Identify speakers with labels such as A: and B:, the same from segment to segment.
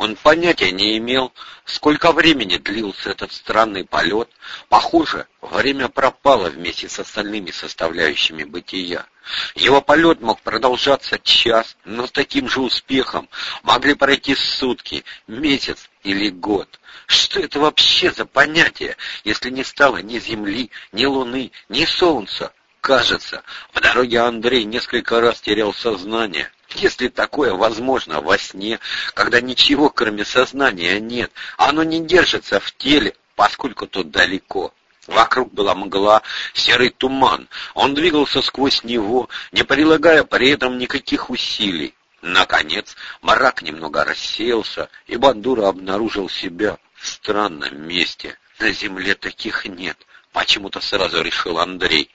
A: Он понятия не имел, сколько времени длился этот странный полет. Похоже, время пропало вместе с остальными составляющими бытия. Его полет мог продолжаться час, но с таким же успехом могли пройти сутки, месяц или год. Что это вообще за понятие, если не стало ни Земли, ни Луны, ни Солнца? Кажется, по дороге Андрей несколько раз терял сознание. Если такое возможно во сне, когда ничего кроме сознания нет, оно не держится в теле, поскольку тут далеко. Вокруг была мгла, серый туман. Он двигался сквозь него, не прилагая при этом никаких усилий. Наконец, мрак немного рассеялся, и Бандура обнаружил себя в странном месте. На земле таких нет. Почему-то сразу решил Андрей.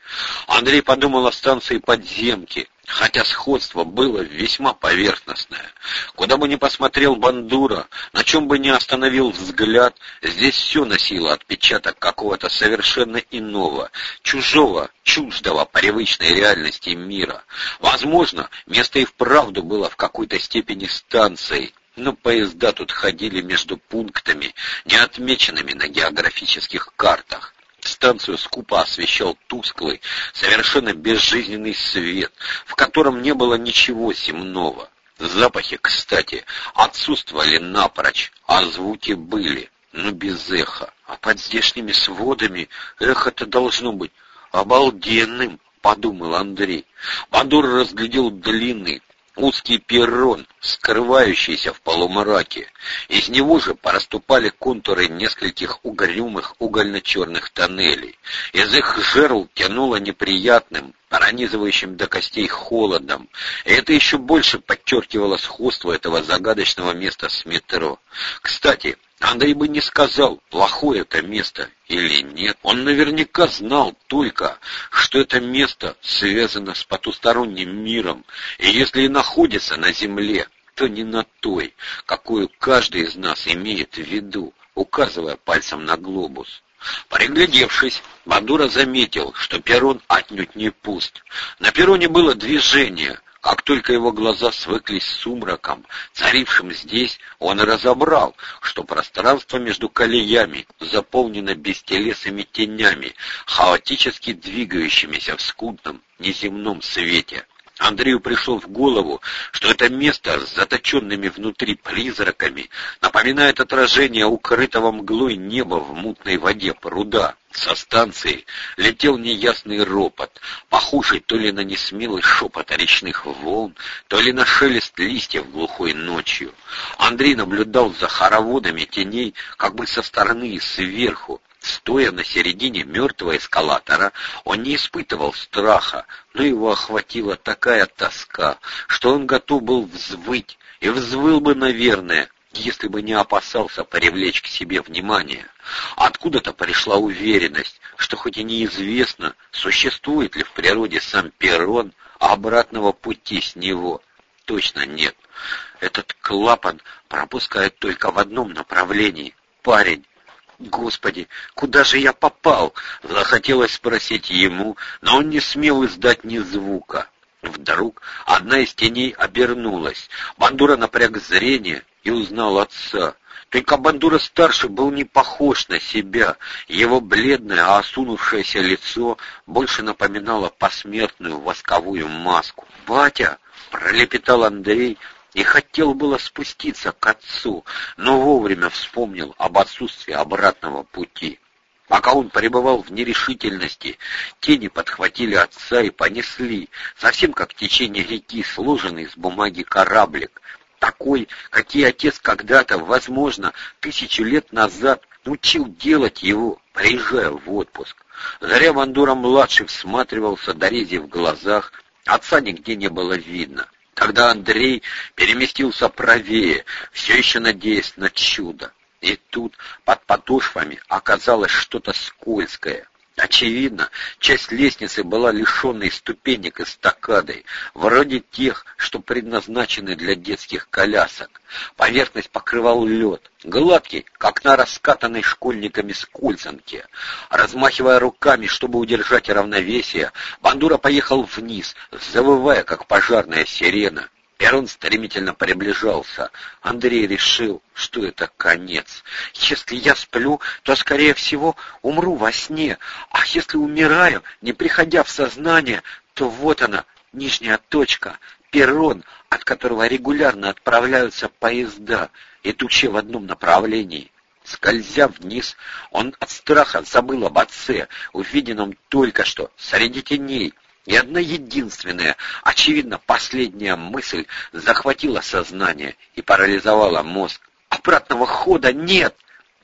A: Андрей подумал о станции подземки, хотя сходство было весьма поверхностное. Куда бы ни посмотрел Бандура, на чем бы ни остановил взгляд, здесь все носило отпечаток какого-то совершенно иного, чужого, чуждого привычной реальности мира. Возможно, место и вправду было в какой-то степени станцией, но поезда тут ходили между пунктами, не отмеченными на географических картах. Станцию скупо освещал тусклый, совершенно безжизненный свет, в котором не было ничего земного. Запахи, кстати, отсутствовали напрочь, а звуки были, но без эха. А под здешними сводами эхо-то должно быть обалденным, подумал Андрей. Бандур разглядел длинный, узкий перрон, скрывающийся в полумраке. Из него же проступали контуры нескольких угрюмых угольно-черных тоннелей. Из их жерл тянуло неприятным, пронизывающим до костей холодом. И это еще больше подчеркивало сходство этого загадочного места с метро. Кстати, Андрей бы не сказал, плохое это место или нет. Он наверняка знал только, что это место связано с потусторонним миром, и если и находится на земле, то не на той, какую каждый из нас имеет в виду, указывая пальцем на глобус. Приглядевшись, Бандура заметил, что перрон отнюдь не пуст. На перроне было движение, как только его глаза свыклись с сумраком, царившим здесь, он разобрал, что пространство между колеями заполнено бестелесными тенями, хаотически двигающимися в скудном неземном свете. Андрею пришло в голову, что это место с заточенными внутри призраками напоминает отражение укрытого мглой неба в мутной воде пруда. Со станции летел неясный ропот, похожий то ли на несмелый шепот речных волн, то ли на шелест листьев глухой ночью. Андрей наблюдал за хороводами теней как бы со стороны и сверху, Стоя на середине мертвого эскалатора, он не испытывал страха, но его охватила такая тоска, что он готов был взвыть, и взвыл бы, наверное, если бы не опасался привлечь к себе внимание. Откуда-то пришла уверенность, что хоть и неизвестно, существует ли в природе сам перрон, а обратного пути с него точно нет. Этот клапан пропускает только в одном направлении. Парень, Господи, куда же я попал? Захотелось спросить ему, но он не смел издать ни звука. Вдруг одна из теней обернулась. Бандура напряг зрение и узнал отца. Только Бандура-старший был не похож на себя. Его бледное, а осунувшееся лицо больше напоминало посмертную восковую маску. «Батя!» — пролепетал Андрей, и хотел было спуститься к отцу, но вовремя вспомнил об отсутствии обратного пути. Пока он пребывал в нерешительности, тени подхватили отца и понесли, совсем как течение реки, сложенный из бумаги кораблик, такой, какие отец когда-то, возможно, тысячу лет назад учил делать его, приезжая в отпуск. Заря Мандура-младший всматривался до рези в глазах, отца нигде не было видно. Тогда Андрей переместился правее, все еще надеясь на чудо. И тут под подошвами оказалось что-то скользкое. Очевидно, часть лестницы была лишенной ступенек и стакадой, вроде тех, что предназначены для детских колясок. Поверхность покрывал лед, гладкий, как на раскатанной школьниками скользанке. Размахивая руками, чтобы удержать равновесие, Бандура поехал вниз, завывая, как пожарная сирена. Перрон стремительно приближался. Андрей решил, что это конец. Если я сплю, то, скорее всего, умру во сне. А если умираю, не приходя в сознание, то вот она, нижняя точка, перрон, от которого регулярно отправляются поезда, идущие в одном направлении. Скользя вниз, он от страха забыл об отце, увиденном только что, среди теней, и одна единственная, очевидно, последняя мысль захватила сознание и парализовала мозг. Обратного хода нет!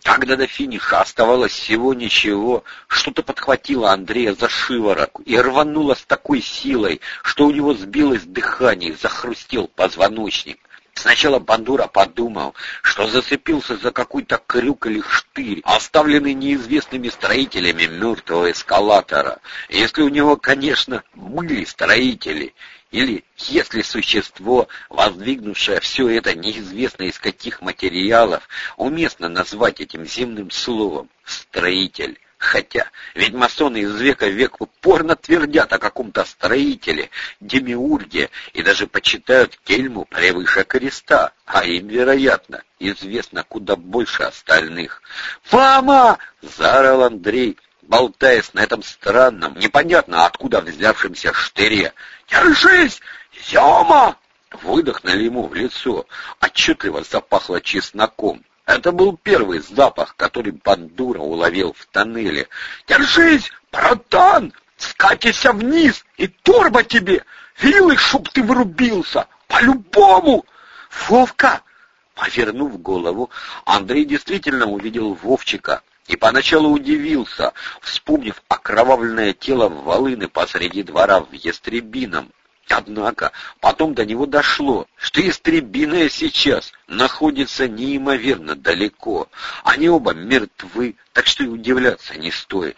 A: Когда до финиша оставалось всего ничего, что-то подхватило Андрея за шиворот и рвануло с такой силой, что у него сбилось дыхание захрустел позвоночник. Сначала Бандура подумал, что зацепился за какой-то крюк или штырь, оставленный неизвестными строителями мертвого эскалатора. Если у него, конечно, были строители, или если существо, воздвигнувшее все это неизвестно из каких материалов, уместно назвать этим земным словом «строитель». Хотя, ведь масоны из века в век упорно твердят о каком-то строителе, демиурге и даже почитают кельму превыше креста, а им, вероятно, известно куда больше остальных. «Мама!» — заорал Андрей, болтаясь на этом странном, непонятно откуда взявшемся штыре. «Держись! Зема!» Выдохнули ему в лицо. Отчетливо запахло чесноком. Это был первый запах, который Бандура уловил в тоннеле. «Держись, братан! Скатися вниз, и торба тебе! Вилы, чтоб ты врубился! По-любому!» «Вовка!» Повернув голову, Андрей действительно увидел Вовчика и поначалу удивился, вспомнив окровавленное тело Волыны посреди двора в Ястребином. Однако потом до него дошло, что истребиная сейчас находится неимоверно далеко. Они оба мертвы, так что и удивляться не стоит.